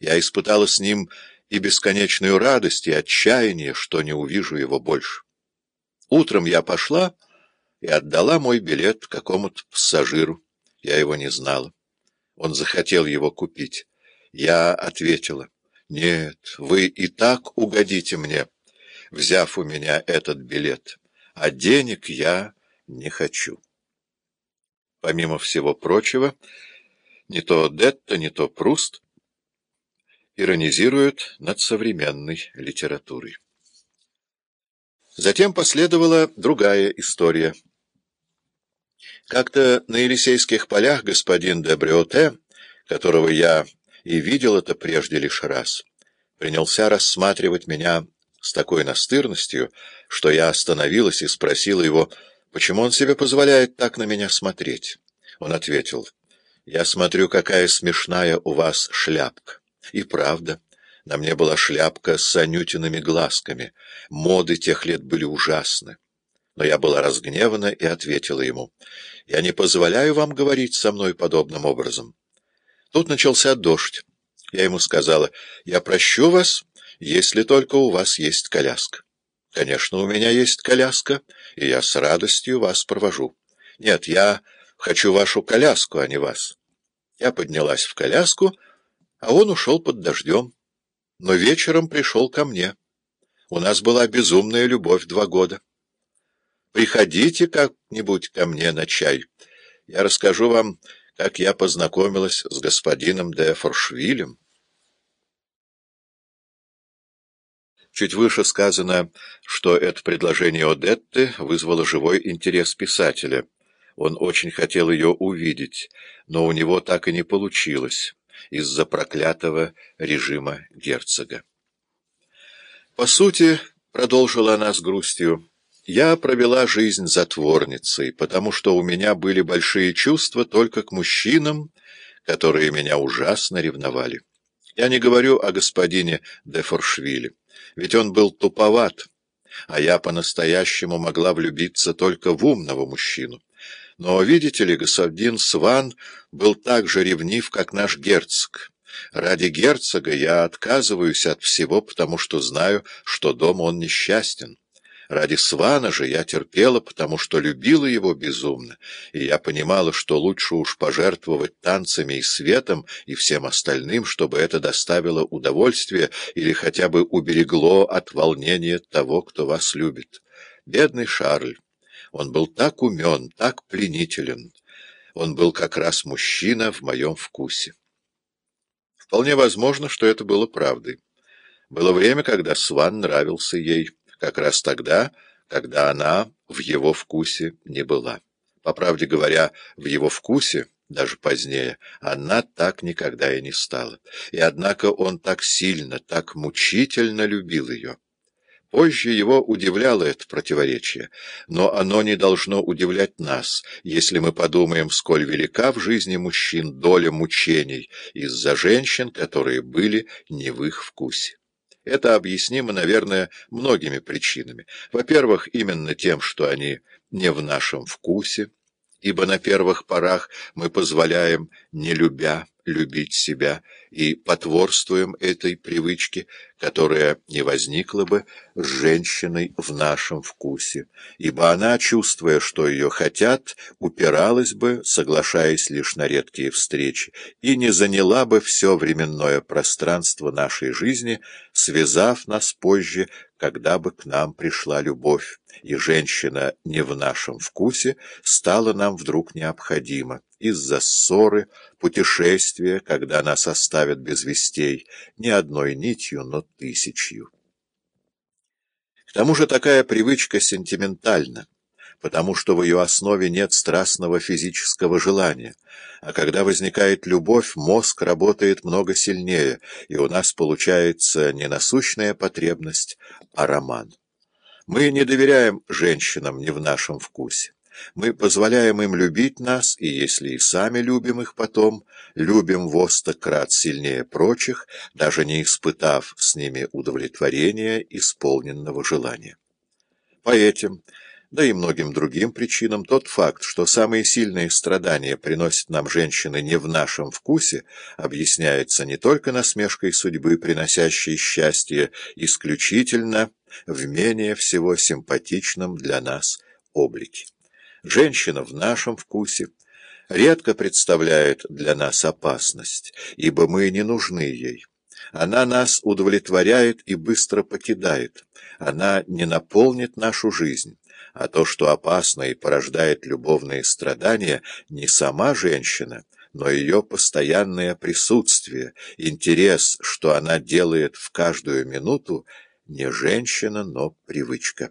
Я испытала с ним и бесконечную радость, и отчаяние, что не увижу его больше. Утром я пошла и отдала мой билет какому-то пассажиру. Я его не знала. Он захотел его купить. Я ответила, «Нет, вы и так угодите мне, взяв у меня этот билет, а денег я не хочу». Помимо всего прочего, не то Детта, не то Пруст иронизируют над современной литературой. Затем последовала другая история. Как-то на Елисейских полях господин де Бриоте, которого я и видел это прежде лишь раз, принялся рассматривать меня с такой настырностью, что я остановилась и спросила его, почему он себе позволяет так на меня смотреть. Он ответил, «Я смотрю, какая смешная у вас шляпка». И правда, на мне была шляпка с анютиными глазками. Моды тех лет были ужасны. Но я была разгневана и ответила ему, «Я не позволяю вам говорить со мной подобным образом». Тут начался дождь. Я ему сказала, «Я прощу вас, если только у вас есть коляска». «Конечно, у меня есть коляска, и я с радостью вас провожу». «Нет, я хочу вашу коляску, а не вас». Я поднялась в коляску, а он ушел под дождем. Но вечером пришел ко мне. У нас была безумная любовь два года. Приходите как-нибудь ко мне на чай. Я расскажу вам, как я познакомилась с господином де Форшвилем. Чуть выше сказано, что это предложение Одетты вызвало живой интерес писателя. Он очень хотел ее увидеть, но у него так и не получилось из-за проклятого режима герцога. По сути, продолжила она с грустью, я провела жизнь затворницей, потому что у меня были большие чувства только к мужчинам, которые меня ужасно ревновали. Я не говорю о господине де Форшвиле, ведь он был туповат, а я по-настоящему могла влюбиться только в умного мужчину. Но, видите ли, господин Сван был так же ревнив, как наш герцог. Ради герцога я отказываюсь от всего, потому что знаю, что дома он несчастен. Ради Свана же я терпела, потому что любила его безумно, и я понимала, что лучше уж пожертвовать танцами и светом и всем остальным, чтобы это доставило удовольствие или хотя бы уберегло от волнения того, кто вас любит. Бедный Шарль! Он был так умен, так пленителен. Он был как раз мужчина в моем вкусе. Вполне возможно, что это было правдой. Было время, когда Сван нравился ей, как раз тогда, когда она в его вкусе не была. По правде говоря, в его вкусе, даже позднее, она так никогда и не стала. И однако он так сильно, так мучительно любил ее. Позже его удивляло это противоречие, но оно не должно удивлять нас, если мы подумаем, сколь велика в жизни мужчин доля мучений из-за женщин, которые были не в их вкусе. Это объяснимо, наверное, многими причинами. Во-первых, именно тем, что они не в нашем вкусе, ибо на первых порах мы позволяем, не любя, любить себя и потворствуем этой привычке, которая не возникла бы с женщиной в нашем вкусе, ибо она, чувствуя, что ее хотят, упиралась бы, соглашаясь лишь на редкие встречи, и не заняла бы все временное пространство нашей жизни, связав нас позже, когда бы к нам пришла любовь, и женщина не в нашем вкусе стала нам вдруг необходима из-за ссоры, путешествия, когда нас оставят без вестей, не одной нитью, но тысячью. К тому же такая привычка сентиментальна, потому что в ее основе нет страстного физического желания, а когда возникает любовь, мозг работает много сильнее, и у нас получается не насущная потребность, а роман. Мы не доверяем женщинам не в нашем вкусе. Мы позволяем им любить нас, и если и сами любим их потом, любим во крат сильнее прочих, даже не испытав с ними удовлетворения исполненного желания. По этим, да и многим другим причинам, тот факт, что самые сильные страдания приносят нам женщины не в нашем вкусе, объясняется не только насмешкой судьбы, приносящей счастье исключительно в менее всего симпатичном для нас облике. Женщина в нашем вкусе редко представляет для нас опасность, ибо мы не нужны ей. Она нас удовлетворяет и быстро покидает. Она не наполнит нашу жизнь. А то, что опасно и порождает любовные страдания, не сама женщина, но ее постоянное присутствие, интерес, что она делает в каждую минуту, не женщина, но привычка.